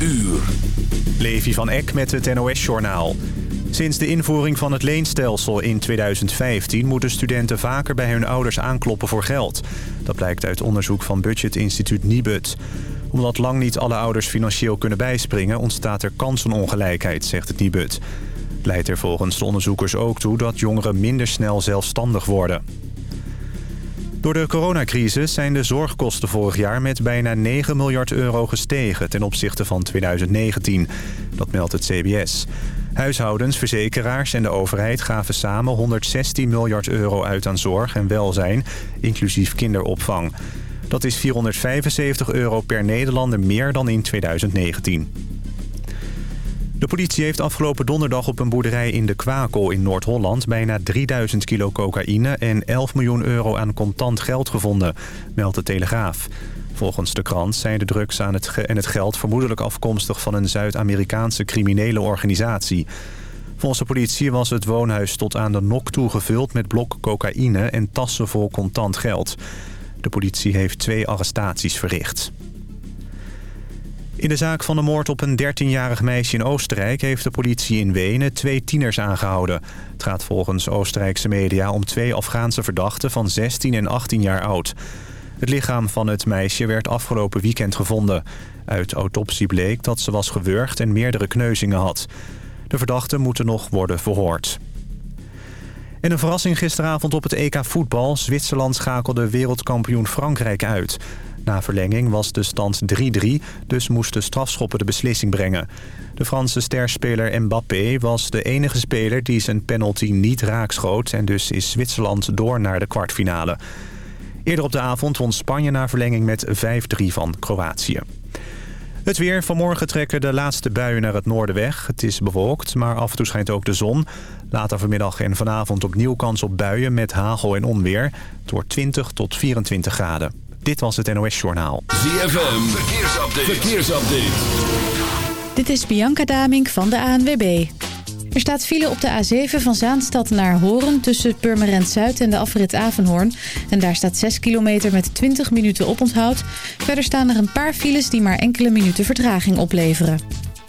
uur. Levi van Eck met het NOS-journaal. Sinds de invoering van het leenstelsel in 2015... moeten studenten vaker bij hun ouders aankloppen voor geld. Dat blijkt uit onderzoek van budgetinstituut Nibud. Omdat lang niet alle ouders financieel kunnen bijspringen... ontstaat er kansenongelijkheid, zegt het Nibud. Leidt er volgens de onderzoekers ook toe dat jongeren minder snel zelfstandig worden. Door de coronacrisis zijn de zorgkosten vorig jaar met bijna 9 miljard euro gestegen ten opzichte van 2019. Dat meldt het CBS. Huishoudens, verzekeraars en de overheid gaven samen 116 miljard euro uit aan zorg en welzijn, inclusief kinderopvang. Dat is 475 euro per Nederlander meer dan in 2019. De politie heeft afgelopen donderdag op een boerderij in de Kwakel in Noord-Holland... bijna 3000 kilo cocaïne en 11 miljoen euro aan contant geld gevonden, meldt de Telegraaf. Volgens de krant zijn de drugs en het geld vermoedelijk afkomstig van een Zuid-Amerikaanse criminele organisatie. Volgens de politie was het woonhuis tot aan de nok toe gevuld met blokken cocaïne en tassen vol contant geld. De politie heeft twee arrestaties verricht. In de zaak van de moord op een 13-jarig meisje in Oostenrijk... heeft de politie in Wenen twee tieners aangehouden. Het gaat volgens Oostenrijkse media om twee Afghaanse verdachten... van 16 en 18 jaar oud. Het lichaam van het meisje werd afgelopen weekend gevonden. Uit autopsie bleek dat ze was gewurgd en meerdere kneuzingen had. De verdachten moeten nog worden verhoord. En een verrassing gisteravond op het EK voetbal. Zwitserland schakelde wereldkampioen Frankrijk uit. Na verlenging was de stand 3-3, dus moesten strafschoppen de beslissing brengen. De Franse sterspeler Mbappé was de enige speler die zijn penalty niet raakschoot... en dus is Zwitserland door naar de kwartfinale. Eerder op de avond won Spanje na verlenging met 5-3 van Kroatië. Het weer. Vanmorgen trekken de laatste buien naar het noorden weg. Het is bewolkt, maar af en toe schijnt ook de zon. Later vanmiddag en vanavond opnieuw kans op buien met hagel en onweer. Het wordt 20 tot 24 graden. Dit was het NOS Journaal. ZFM. Verkeersupdate. Verkeersupdate. Dit is Bianca Damink van de ANWB. Er staat file op de A7 van Zaanstad naar Horen tussen Purmerend Zuid en de afrit Avenhoorn. En daar staat 6 kilometer met 20 minuten oponthoud. Verder staan er een paar files die maar enkele minuten vertraging opleveren.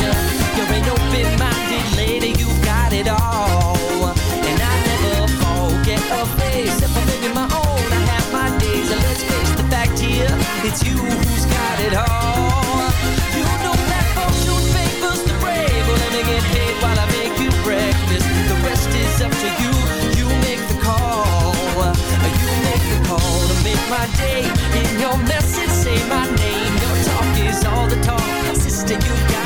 You're an open-minded lady, you got it all. And I never forget a face. Living my own, I have my days. Let's face the fact here, it's you who's got it all. You know favors the brave. Well, let me get paid while I make you breakfast. The rest is up to you. You make the call. You make the call to make my day. In your message, say my name. Your talk is all the talk. Sister, you got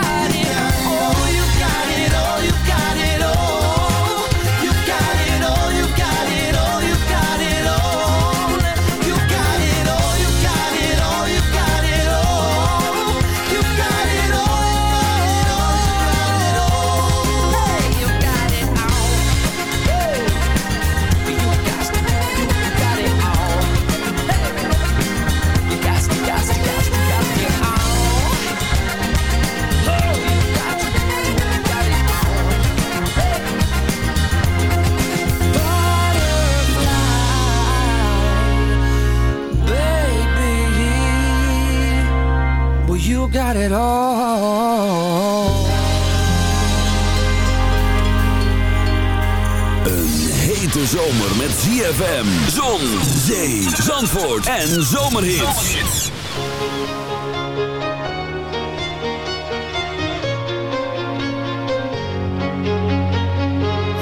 all. Een hete zomer met ZFM, zon, zee, zandvoort en zomerhits.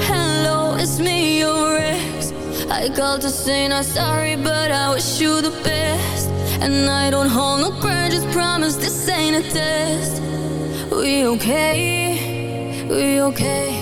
Hello, it's me, your ex. I called to say not sorry, but I wish you the best. And I don't hold no grudges, promise this ain't a test. We okay, we okay.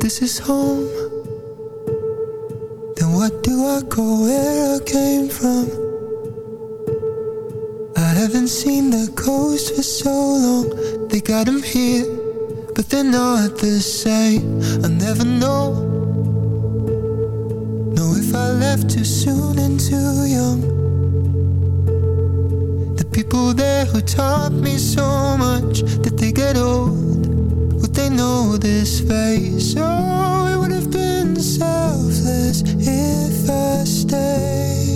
this is home Then what do I go? Where I came from? I haven't seen the coast for so long. They got them here, but they're not the same. I never know. Know if I left too soon and too young. The people there who taught me so much That they get old they know this face. Oh, it would have been selfless if I stayed.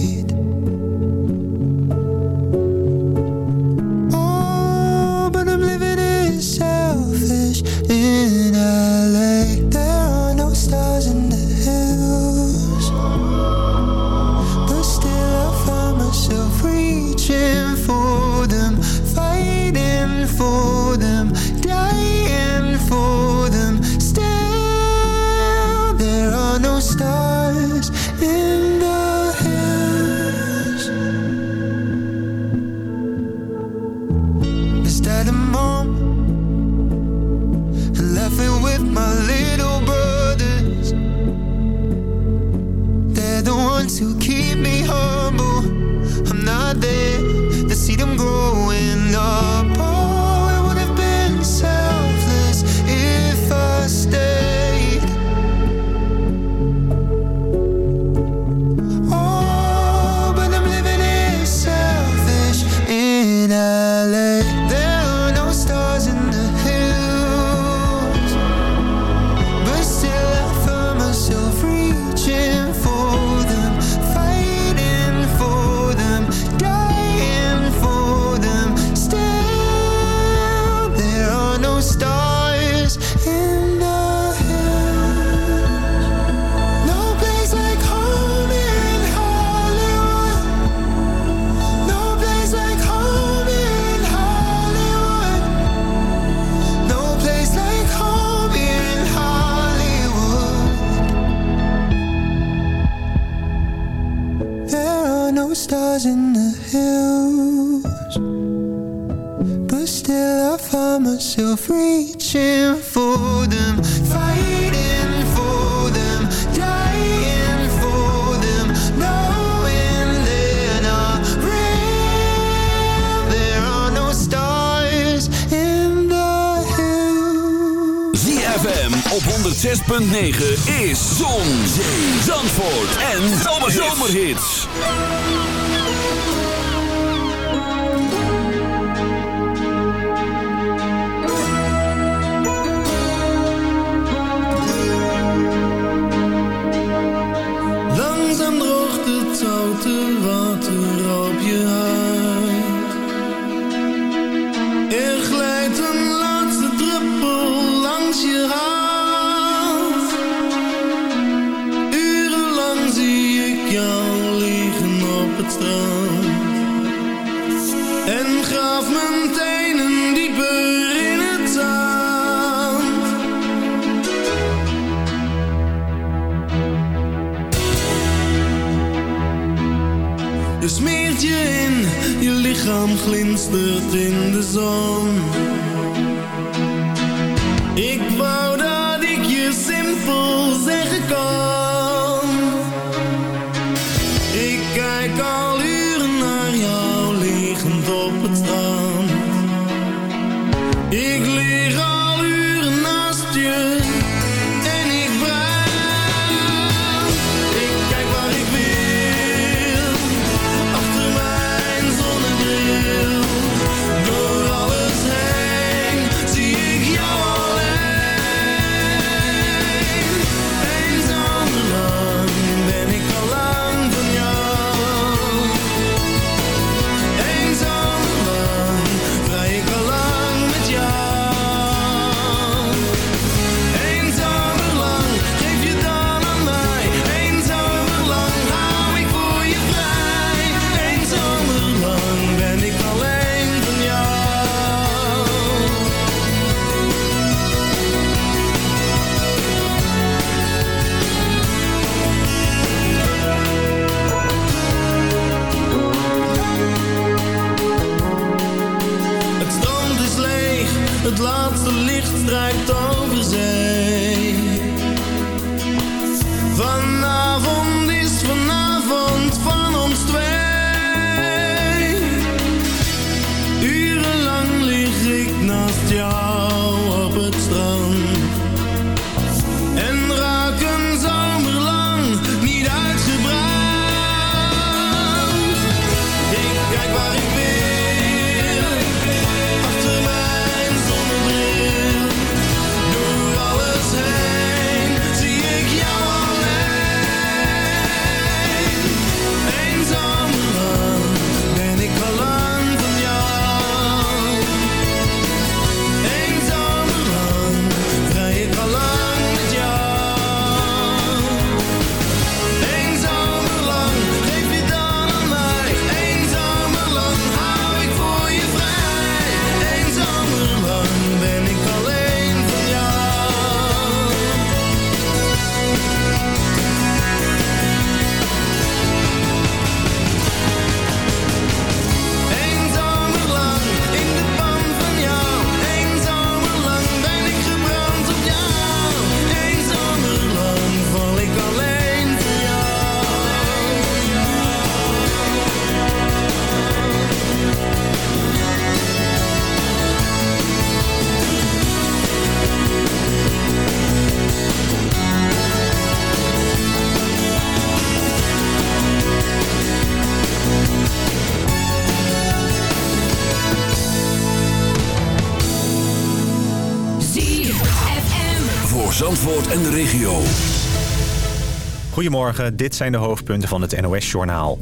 Goedemorgen, dit zijn de hoofdpunten van het NOS-journaal.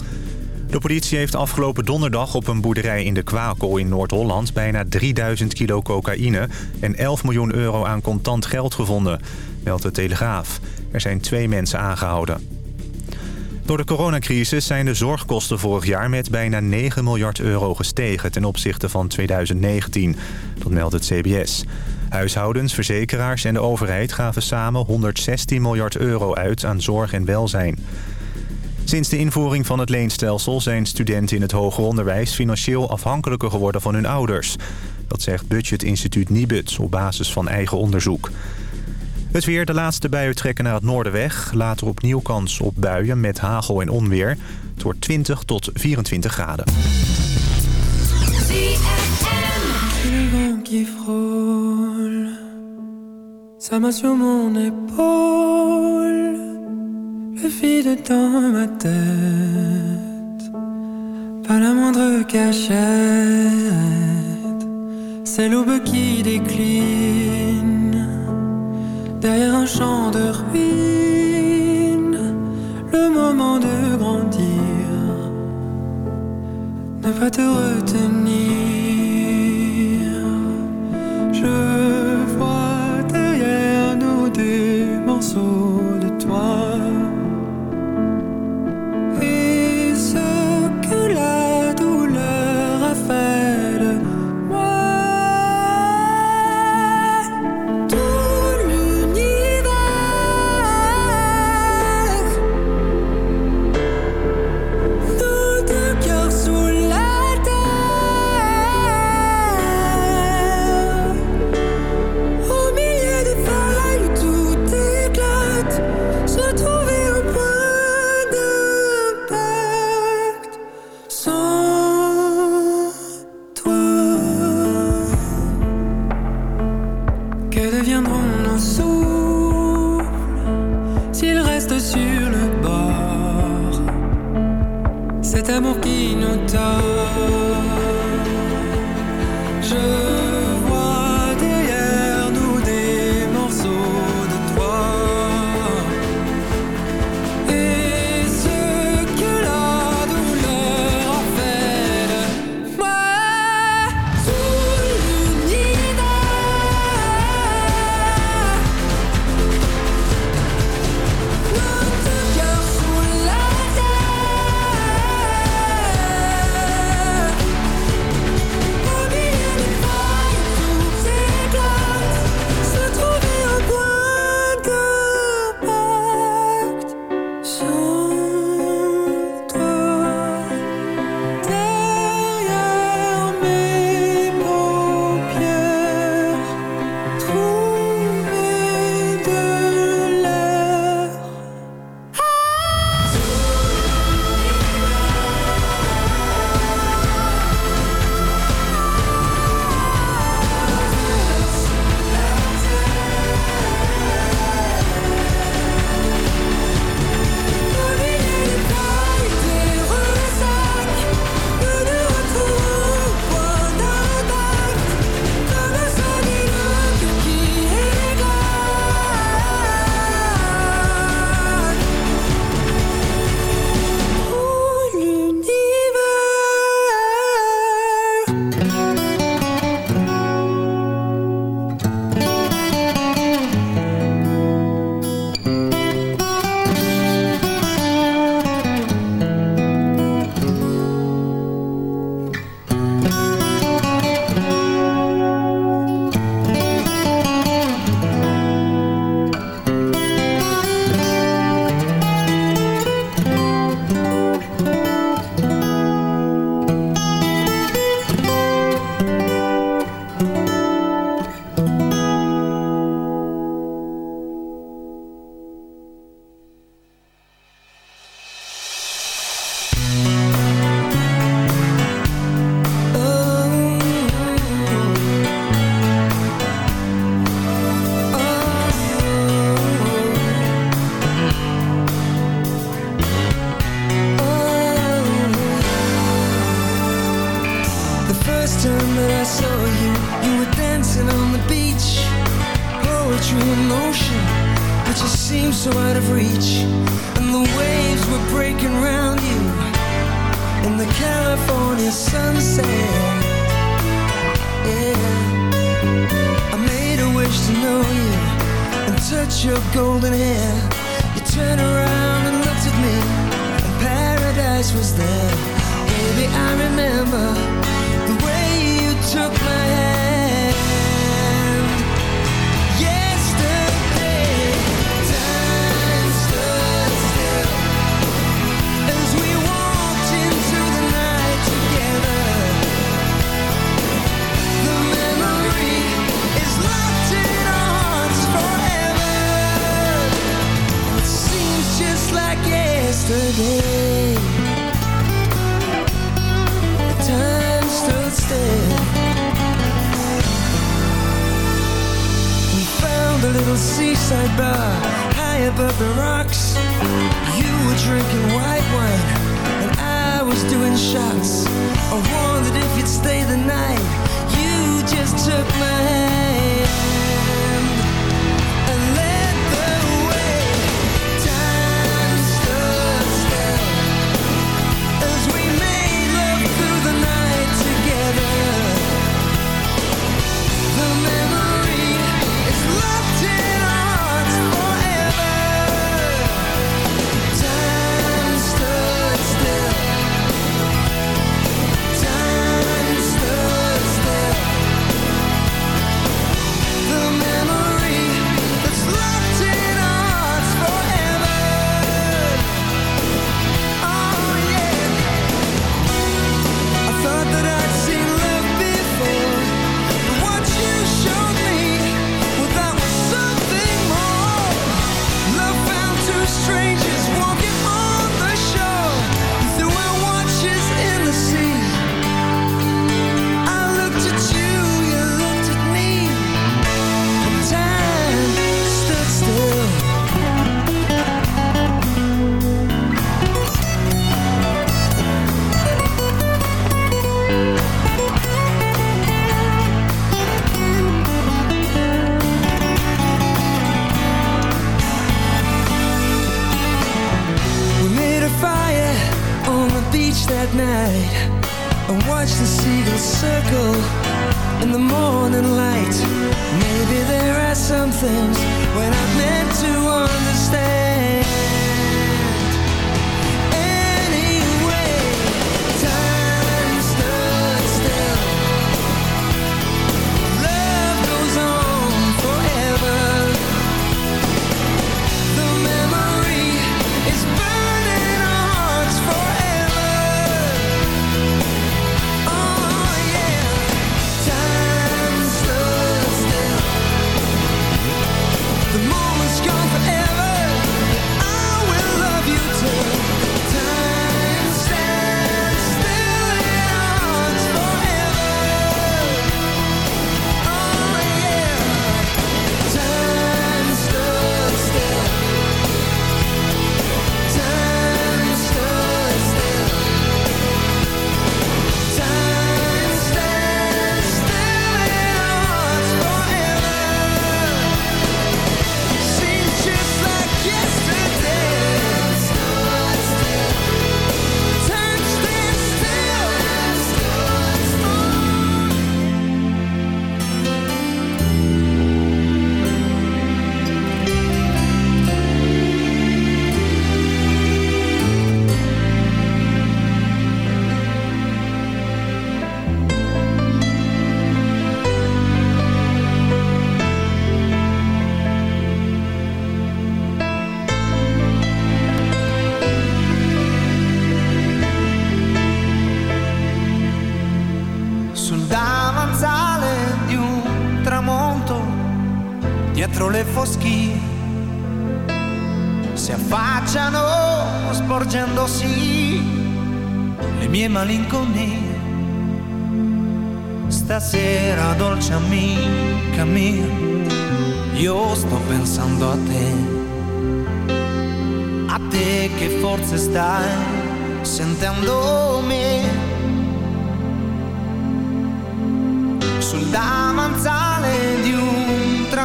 De politie heeft afgelopen donderdag op een boerderij in de Kwakel in Noord-Holland... bijna 3000 kilo cocaïne en 11 miljoen euro aan contant geld gevonden, meldt de Telegraaf. Er zijn twee mensen aangehouden. Door de coronacrisis zijn de zorgkosten vorig jaar met bijna 9 miljard euro gestegen ten opzichte van 2019. Dat meldt het CBS. Huishoudens, verzekeraars en de overheid gaven samen 116 miljard euro uit aan zorg en welzijn. Sinds de invoering van het leenstelsel zijn studenten in het hoger onderwijs financieel afhankelijker geworden van hun ouders. Dat zegt budgetinstituut Nibud op basis van eigen onderzoek. Het weer, de laatste buien trekken naar het noorden weg. Later opnieuw kans op buien met hagel en onweer. Het wordt 20 tot 24 graden. C'est qui derrière un champ de ruines, le moment de grandir, ne pas te retenir.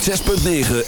106.9